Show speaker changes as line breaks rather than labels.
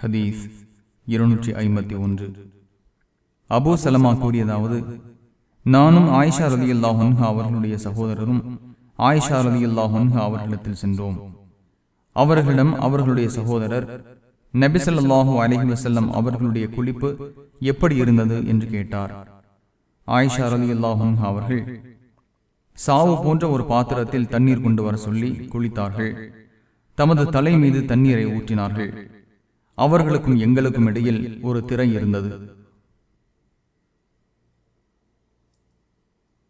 ஹதீஸ் இருநூற்றி ஐம்பத்தி ஒன்று. அபூ சலமா கூறியதாவது நானும் ஆயிஷா ரதி அல்லாஹன்ஹா அவர்களுடைய சகோதரரும் ஆயிஷா ரதி அல்லாஹன்ஹா அவர்களிடத்தில் சென்றோம். அவர்களிடம் அவர்களுடைய சகோதரர் நபிசல்லாஹு அலஹி வசல்லம் அவர்களுடைய குளிப்பு எப்படி இருந்தது? என்று கேட்டார். ஆயிஷா ரதி அல்லாஹன்ஹா அவர்கள் சாவு போன்ற ஒரு பாத்திரத்தில் தண்ணீர் கொண்டு வர சொல்லி குளித்தார்கள். தமது தலை மீது தண்ணீரை ஊற்றினார்கள். அவர்களுக்கும் எங்களுக்கும் இடையில் ஒரு திரை இருந்தது.